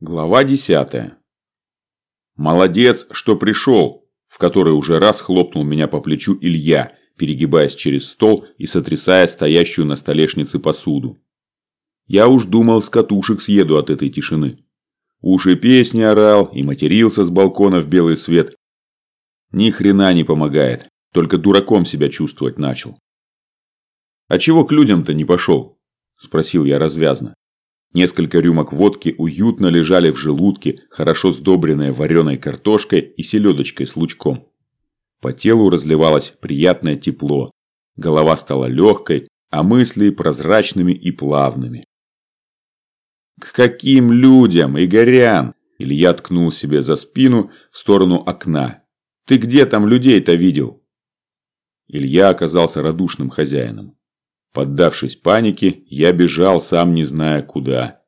Глава 10. Молодец, что пришел, в который уже раз хлопнул меня по плечу Илья, перегибаясь через стол и сотрясая стоящую на столешнице посуду. Я уж думал, с катушек съеду от этой тишины. Уж и песни орал, и матерился с балкона в белый свет. Ни хрена не помогает, только дураком себя чувствовать начал. «А чего к людям-то не пошел?» – спросил я развязно. Несколько рюмок водки уютно лежали в желудке, хорошо сдобренные вареной картошкой и селедочкой с лучком. По телу разливалось приятное тепло. Голова стала легкой, а мысли прозрачными и плавными. «К каким людям, Игорян?» Илья ткнул себе за спину в сторону окна. «Ты где там людей-то видел?» Илья оказался радушным хозяином. Поддавшись панике, я бежал, сам не зная куда.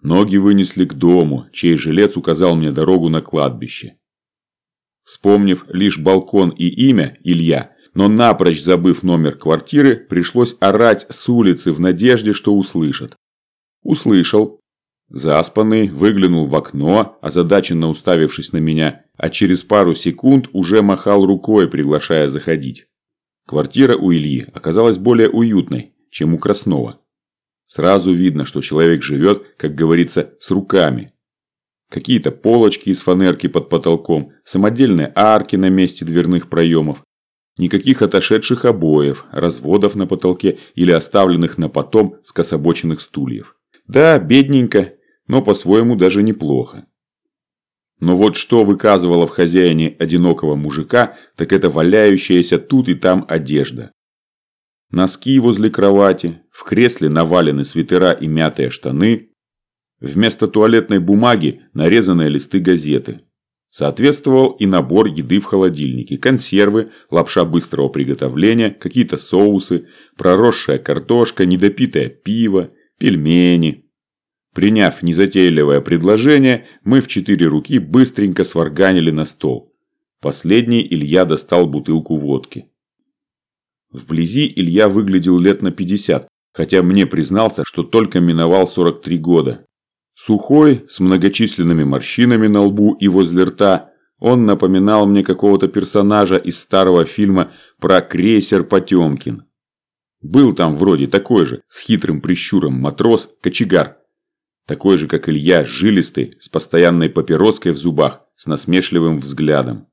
Ноги вынесли к дому, чей жилец указал мне дорогу на кладбище. Вспомнив лишь балкон и имя, Илья, но напрочь забыв номер квартиры, пришлось орать с улицы в надежде, что услышат. Услышал. Заспанный выглянул в окно, озадаченно уставившись на меня, а через пару секунд уже махал рукой, приглашая заходить. Квартира у Ильи оказалась более уютной, чем у Краснова. Сразу видно, что человек живет, как говорится, с руками. Какие-то полочки из фанерки под потолком, самодельные арки на месте дверных проемов. Никаких отошедших обоев, разводов на потолке или оставленных на потом скособоченных стульев. Да, бедненько, но по-своему даже неплохо. Но вот что выказывало в хозяине одинокого мужика, так это валяющаяся тут и там одежда. Носки возле кровати, в кресле навалены свитера и мятые штаны. Вместо туалетной бумаги нарезанные листы газеты. Соответствовал и набор еды в холодильнике. Консервы, лапша быстрого приготовления, какие-то соусы, проросшая картошка, недопитое пиво, пельмени, Приняв незатейливое предложение, мы в четыре руки быстренько сварганили на стол. Последний Илья достал бутылку водки. Вблизи Илья выглядел лет на 50, хотя мне признался, что только миновал 43 года. Сухой, с многочисленными морщинами на лбу и возле рта, он напоминал мне какого-то персонажа из старого фильма про крейсер Потемкин. Был там вроде такой же, с хитрым прищуром матрос, кочегар, такой же, как Илья, жилистый, с постоянной папироской в зубах, с насмешливым взглядом.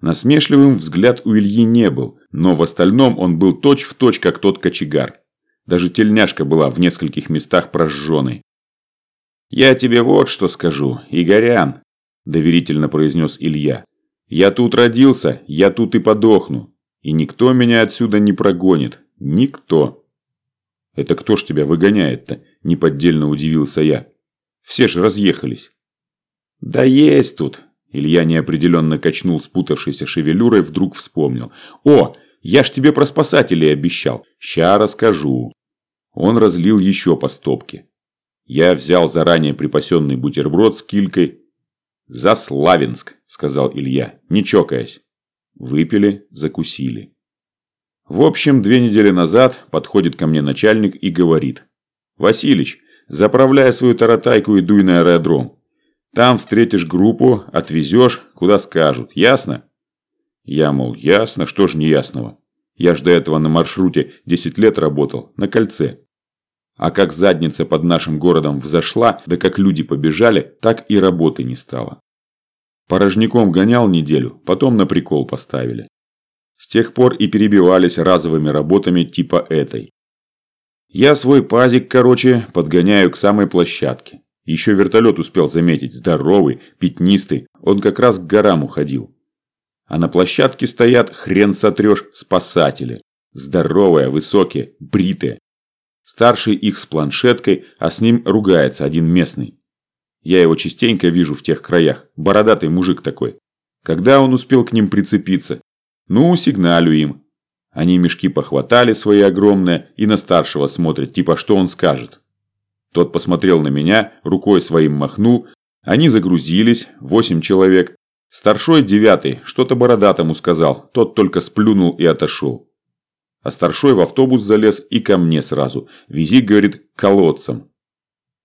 Насмешливым взгляд у Ильи не был, но в остальном он был точь-в-точь, точь, как тот кочегар. Даже тельняшка была в нескольких местах прожженной. «Я тебе вот что скажу, Игорян», – доверительно произнес Илья. «Я тут родился, я тут и подохну. И никто меня отсюда не прогонит. Никто». «Это кто ж тебя выгоняет-то?» – неподдельно удивился я. «Все же разъехались». «Да есть тут!» – Илья неопределенно качнул спутавшейся шевелюрой, вдруг вспомнил. «О, я ж тебе про спасателей обещал. Ща расскажу». Он разлил еще по стопке. Я взял заранее припасенный бутерброд с килькой. «За Славянск», – сказал Илья, не чокаясь. Выпили, закусили. В общем, две недели назад подходит ко мне начальник и говорит. «Василич, заправляй свою таратайку и дуй на аэродром. Там встретишь группу, отвезешь, куда скажут. Ясно?» Я, мол, ясно, что ж неясного. Я ж до этого на маршруте 10 лет работал, на кольце. А как задница под нашим городом взошла, да как люди побежали, так и работы не стало. Порожняком гонял неделю, потом на прикол поставили. С тех пор и перебивались разовыми работами типа этой. Я свой пазик, короче, подгоняю к самой площадке. Еще вертолет успел заметить, здоровый, пятнистый, он как раз к горам уходил. А на площадке стоят, хрен сотрешь, спасатели. Здоровые, высокие, бритые. Старший их с планшеткой, а с ним ругается один местный. Я его частенько вижу в тех краях, бородатый мужик такой. Когда он успел к ним прицепиться, ну, сигналю им. Они мешки похватали свои огромные и на старшего смотрят, типа что он скажет. Тот посмотрел на меня, рукой своим махнул. Они загрузились, восемь человек. Старшой девятый что-то бородатому сказал, тот только сплюнул и отошел. А старшой в автобус залез и ко мне сразу. Вези, говорит, к колодцам.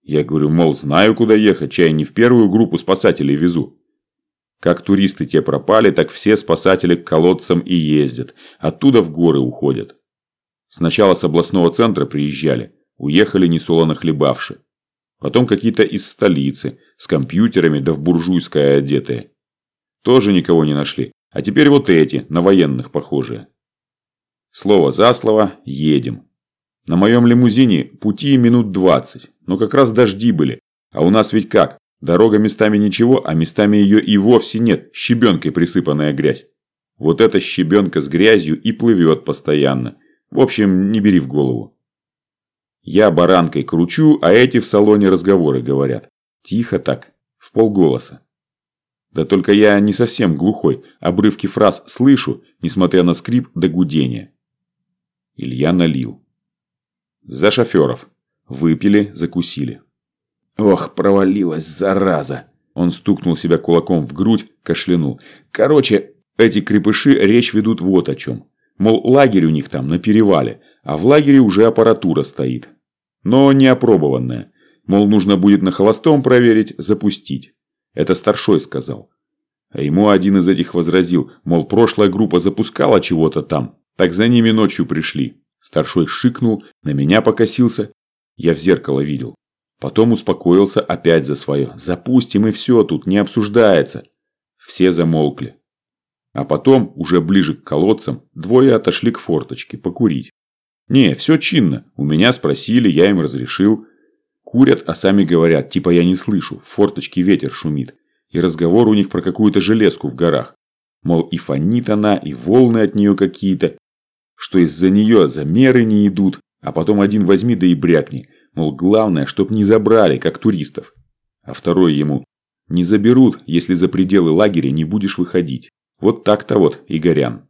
Я говорю, мол, знаю, куда ехать, чай не в первую группу спасателей везу. Как туристы те пропали, так все спасатели к колодцам и ездят. Оттуда в горы уходят. Сначала с областного центра приезжали, уехали несолоно хлебавши. Потом какие-то из столицы, с компьютерами да в буржуйское одетые. Тоже никого не нашли. А теперь вот эти, на военных похожие. Слово за слово, едем. На моем лимузине пути минут двадцать, но как раз дожди были. А у нас ведь как? Дорога местами ничего, а местами ее и вовсе нет, щебенкой присыпанная грязь. Вот эта щебенка с грязью и плывет постоянно. В общем, не бери в голову. Я баранкой кручу, а эти в салоне разговоры говорят. Тихо так, в полголоса. Да только я не совсем глухой, обрывки фраз слышу, несмотря на скрип до гудения. Илья налил. За шоферов. Выпили, закусили. Ох, провалилась, зараза. Он стукнул себя кулаком в грудь, кашлянул. Короче, эти крепыши речь ведут вот о чем. Мол, лагерь у них там на перевале, а в лагере уже аппаратура стоит. Но не опробованная. Мол, нужно будет на холостом проверить, запустить. Это старшой сказал. А ему один из этих возразил, мол, прошлая группа запускала чего-то там, так за ними ночью пришли. Старшой шикнул, на меня покосился. Я в зеркало видел. Потом успокоился опять за свое. Запустим и все, тут не обсуждается. Все замолкли. А потом, уже ближе к колодцам, двое отошли к форточке покурить. Не, все чинно. У меня спросили, я им разрешил. Курят, а сами говорят, типа я не слышу, в форточке ветер шумит. И разговор у них про какую-то железку в горах. Мол, и фонит она, и волны от нее какие-то. Что из-за нее замеры не идут, а потом один возьми да и брякни. Мол, главное, чтоб не забрали, как туристов. А второй ему, не заберут, если за пределы лагеря не будешь выходить. Вот так-то вот, Игорян.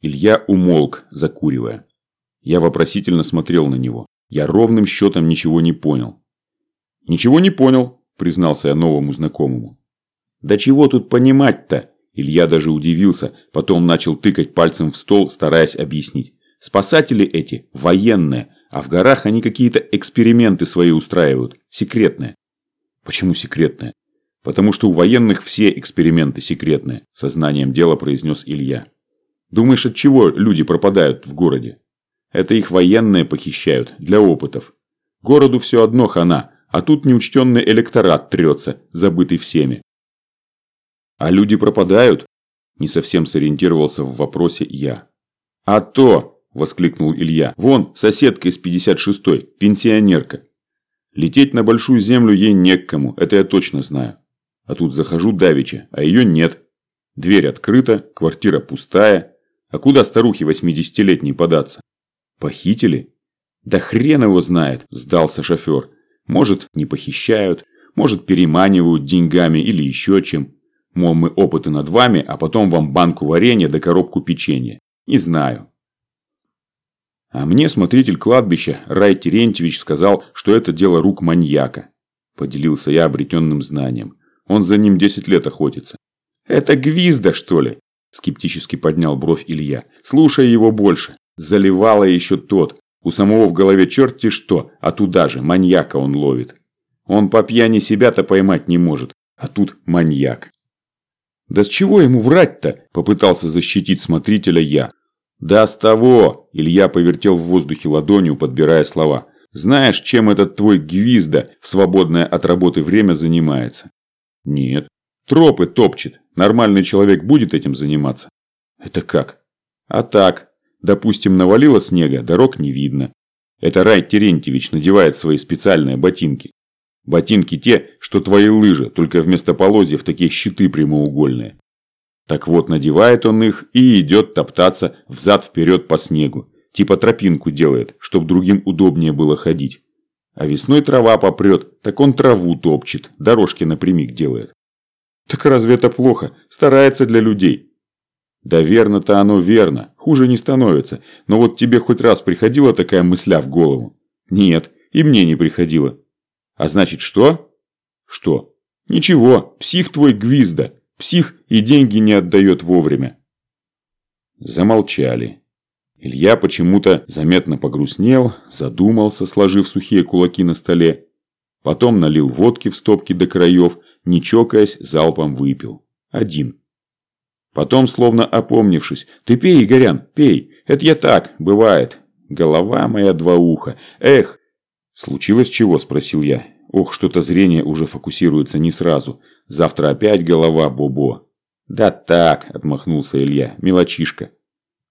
Илья умолк, закуривая. Я вопросительно смотрел на него. Я ровным счетом ничего не понял. «Ничего не понял», – признался я новому знакомому. «Да чего тут понимать-то?» Илья даже удивился, потом начал тыкать пальцем в стол, стараясь объяснить. «Спасатели эти военные, а в горах они какие-то эксперименты свои устраивают, секретные». «Почему секретные?» «Потому что у военных все эксперименты секретные», – сознанием дела произнес Илья. «Думаешь, от чего люди пропадают в городе?» Это их военные похищают, для опытов. Городу все одно хана, а тут неучтенный электорат трется, забытый всеми. А люди пропадают? Не совсем сориентировался в вопросе я. А то, воскликнул Илья, вон соседка из 56-й, пенсионерка. Лететь на большую землю ей не к кому, это я точно знаю. А тут захожу давеча, а ее нет. Дверь открыта, квартира пустая. А куда старухе 80-летней податься? Похитили? Да хрен его знает, сдался шофер. Может, не похищают, может, переманивают деньгами или еще чем. Мол, мы опыты над вами, а потом вам банку варенья да коробку печенья. Не знаю. А мне смотритель кладбища Рай Терентьевич сказал, что это дело рук маньяка. Поделился я обретенным знанием. Он за ним 10 лет охотится. Это Гвизда, что ли? Скептически поднял бровь Илья. Слушай его больше. Заливало еще тот. У самого в голове черти что, а туда же маньяка он ловит. Он по пьяни себя-то поймать не может, а тут маньяк. «Да с чего ему врать-то?» – попытался защитить смотрителя я. «Да с того!» – Илья повертел в воздухе ладонью, подбирая слова. «Знаешь, чем этот твой гвизда в свободное от работы время занимается?» «Нет». «Тропы топчет. Нормальный человек будет этим заниматься?» «Это как?» «А так. Допустим, навалило снега, дорог не видно. Это Рай Терентьевич надевает свои специальные ботинки. Ботинки те, что твои лыжи, только вместо полозьев такие щиты прямоугольные. Так вот, надевает он их и идет топтаться взад-вперед по снегу. Типа тропинку делает, чтобы другим удобнее было ходить. А весной трава попрет, так он траву топчет, дорожки напрямик делает. Так разве это плохо? Старается для людей. Да верно-то оно верно, хуже не становится. Но вот тебе хоть раз приходила такая мысля в голову? Нет, и мне не приходила. А значит что? Что? Ничего, псих твой гвизда. Псих и деньги не отдает вовремя. Замолчали. Илья почему-то заметно погрустнел, задумался, сложив сухие кулаки на столе. Потом налил водки в стопки до краев, не чокаясь, залпом выпил. Один. Потом, словно опомнившись, «Ты пей, Игорян, пей, это я так, бывает. Голова моя два уха, эх!» «Случилось чего?» – спросил я. «Ох, что-то зрение уже фокусируется не сразу. Завтра опять голова, Бобо». «Да так», – отмахнулся Илья, – «мелочишка.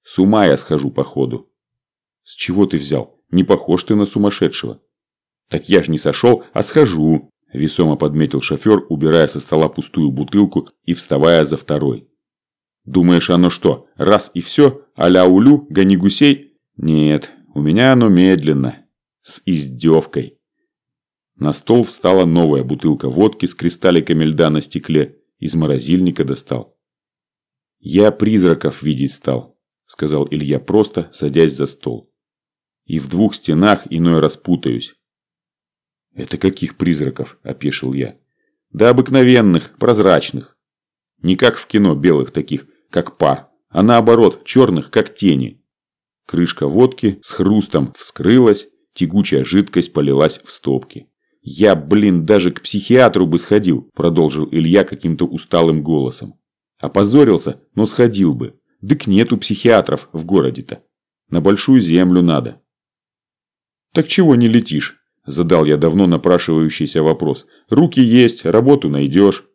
С ума я схожу походу». «С чего ты взял? Не похож ты на сумасшедшего». «Так я ж не сошел, а схожу», – весомо подметил шофер, убирая со стола пустую бутылку и вставая за второй. «Думаешь, оно что, раз и все? А-ля улю, гони гусей?» «Нет, у меня оно медленно, с издевкой». На стол встала новая бутылка водки с кристалликами льда на стекле. Из морозильника достал. «Я призраков видеть стал», – сказал Илья просто, садясь за стол. «И в двух стенах иной раз путаюсь. «Это каких призраков?» – опешил я. «Да обыкновенных, прозрачных. Не как в кино белых таких, как пар, а наоборот, черных, как тени». Крышка водки с хрустом вскрылась, тягучая жидкость полилась в стопки. «Я, блин, даже к психиатру бы сходил», – продолжил Илья каким-то усталым голосом. «Опозорился, но сходил бы. Дык нету психиатров в городе-то. На большую землю надо». «Так чего не летишь?» Задал я давно напрашивающийся вопрос. Руки есть, работу найдешь.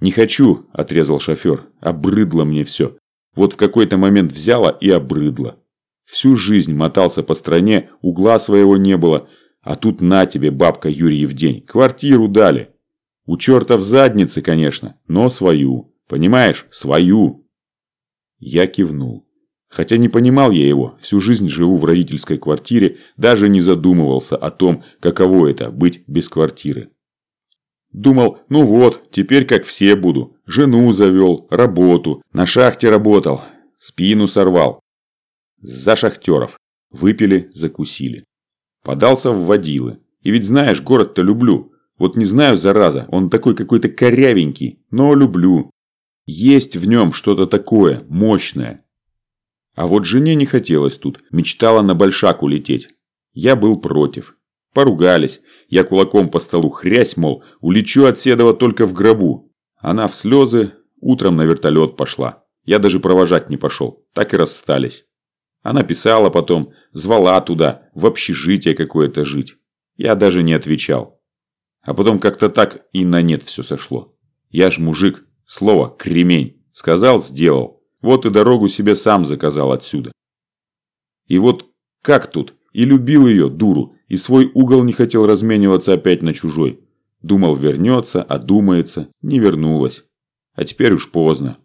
Не хочу, отрезал шофер. Обрыдло мне все. Вот в какой-то момент взяло и обрыдло. Всю жизнь мотался по стране, угла своего не было. А тут на тебе, бабка Юрий день, квартиру дали. У черта в заднице, конечно, но свою. Понимаешь, свою. Я кивнул. Хотя не понимал я его, всю жизнь живу в родительской квартире, даже не задумывался о том, каково это – быть без квартиры. Думал, ну вот, теперь как все буду. Жену завел, работу, на шахте работал, спину сорвал. За шахтеров. Выпили, закусили. Подался в водилы. И ведь знаешь, город-то люблю. Вот не знаю, зараза, он такой какой-то корявенький, но люблю. Есть в нем что-то такое, мощное, а вот жене не хотелось тут, мечтала на большак улететь. Я был против. Поругались. Я кулаком по столу хрясь, мол, улечу от Седова только в гробу. Она в слезы, утром на вертолет пошла. Я даже провожать не пошел, так и расстались. Она писала потом, звала туда, в общежитие какое-то жить. Я даже не отвечал. А потом как-то так и на нет все сошло. Я ж мужик, слово «кремень». Сказал, сделал. Вот и дорогу себе сам заказал отсюда. И вот как тут? И любил ее, дуру, и свой угол не хотел размениваться опять на чужой. Думал, вернется, одумается, не вернулась. А теперь уж поздно.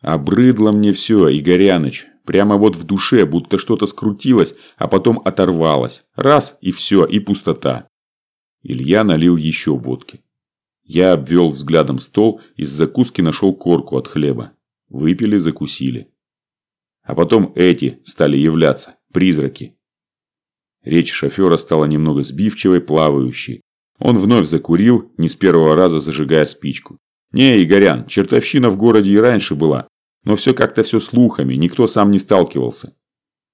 Обрыдло мне все, Игоряныч. Прямо вот в душе, будто что-то скрутилось, а потом оторвалось. Раз и все, и пустота. Илья налил еще водки. Я обвел взглядом стол, из закуски нашел корку от хлеба. Выпили, закусили. А потом эти стали являться, призраки. Речь шофера стала немного сбивчивой, плавающей. Он вновь закурил, не с первого раза зажигая спичку. «Не, Игорян, чертовщина в городе и раньше была, но все как-то все слухами, никто сам не сталкивался.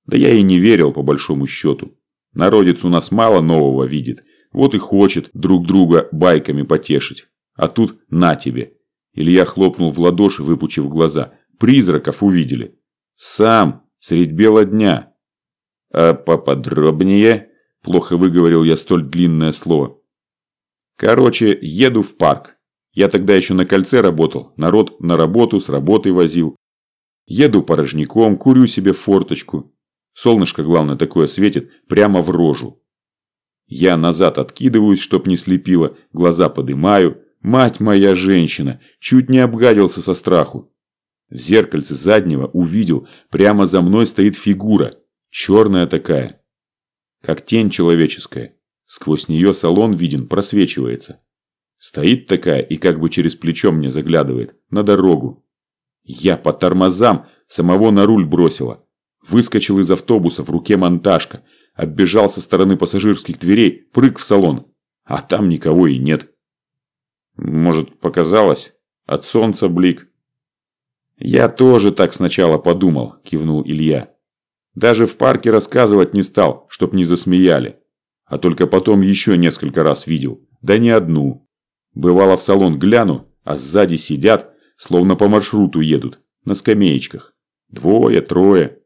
Да я и не верил, по большому счету. Народец у нас мало нового видит, вот и хочет друг друга байками потешить. А тут на тебе, Илья хлопнул в ладоши, выпучив глаза. «Призраков увидели!» «Сам! Средь бела дня!» «А поподробнее?» Плохо выговорил я столь длинное слово. «Короче, еду в парк. Я тогда еще на кольце работал, народ на работу с работой возил. Еду порожняком, курю себе форточку. Солнышко, главное, такое светит, прямо в рожу. Я назад откидываюсь, чтоб не слепило, глаза подымаю, Мать моя женщина! Чуть не обгадился со страху. В зеркальце заднего увидел, прямо за мной стоит фигура. Черная такая. Как тень человеческая. Сквозь нее салон виден, просвечивается. Стоит такая и как бы через плечо мне заглядывает. На дорогу. Я по тормозам самого на руль бросила. Выскочил из автобуса, в руке монтажка. Оббежал со стороны пассажирских дверей, прыг в салон. А там никого и нет. Может, показалось? От солнца блик. Я тоже так сначала подумал, кивнул Илья. Даже в парке рассказывать не стал, чтоб не засмеяли. А только потом еще несколько раз видел. да не одну. Бывало в салон гляну, а сзади сидят, словно по маршруту едут, на скамеечках. Двое, трое.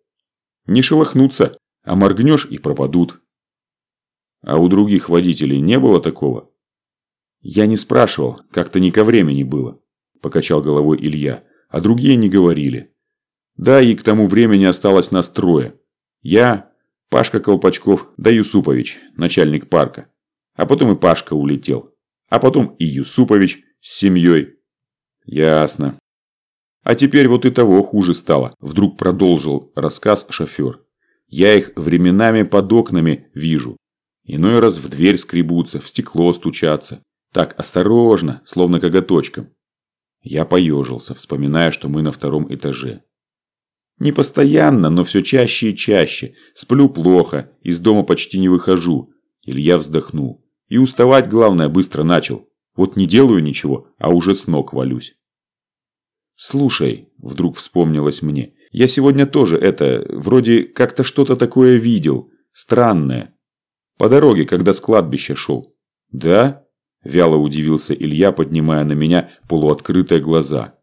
Не шелохнуться, а моргнешь и пропадут. А у других водителей не было такого? Я не спрашивал, как-то не ко времени было, покачал головой Илья, а другие не говорили. Да, и к тому времени осталось нас трое. Я, Пашка Колпачков, да Юсупович, начальник парка. А потом и Пашка улетел. А потом и Юсупович с семьей. Ясно. А теперь вот и того хуже стало, вдруг продолжил рассказ шофер. Я их временами под окнами вижу. Иной раз в дверь скребутся, в стекло стучатся. Так, осторожно, словно коготочком. Я поежился, вспоминая, что мы на втором этаже. Не постоянно, но все чаще и чаще. Сплю плохо, из дома почти не выхожу. Илья вздохнул. И уставать, главное, быстро начал. Вот не делаю ничего, а уже с ног валюсь. «Слушай», – вдруг вспомнилось мне, – «я сегодня тоже это, вроде как-то что-то такое видел, странное. По дороге, когда с кладбища шел». «Да?» – вяло удивился Илья, поднимая на меня полуоткрытые глаза.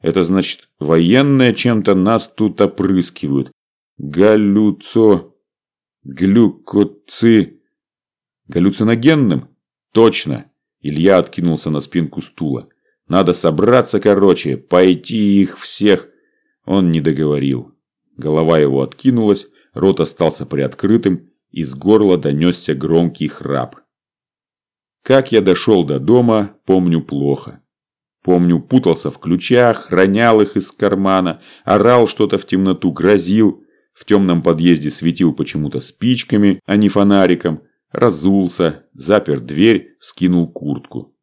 «Это значит, военные чем-то нас тут опрыскивают. Галюцо... глюкоци... Галлюциногенным? Точно!» Илья откинулся на спинку стула. Надо собраться, короче, пойти их всех. Он не договорил. Голова его откинулась, рот остался приоткрытым, из горла донесся громкий храп. Как я дошел до дома, помню плохо. Помню, путался в ключах, ронял их из кармана, орал что-то в темноту, грозил. В темном подъезде светил почему-то спичками, а не фонариком. Разулся, запер дверь, скинул куртку.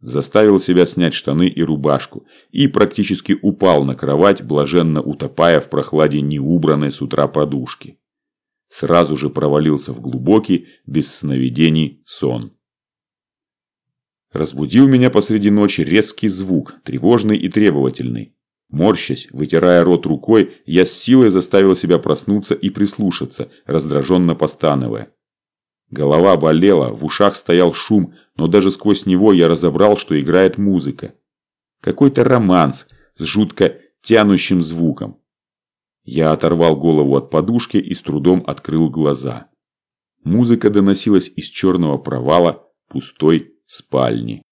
Заставил себя снять штаны и рубашку и практически упал на кровать, блаженно утопая в прохладе неубранной с утра подушки. Сразу же провалился в глубокий, без сновидений, сон. Разбудил меня посреди ночи резкий звук, тревожный и требовательный. Морщась, вытирая рот рукой, я с силой заставил себя проснуться и прислушаться, раздраженно постановая. Голова болела, в ушах стоял шум, но даже сквозь него я разобрал, что играет музыка. Какой-то романс с жутко тянущим звуком. Я оторвал голову от подушки и с трудом открыл глаза. Музыка доносилась из черного провала пустой спальни.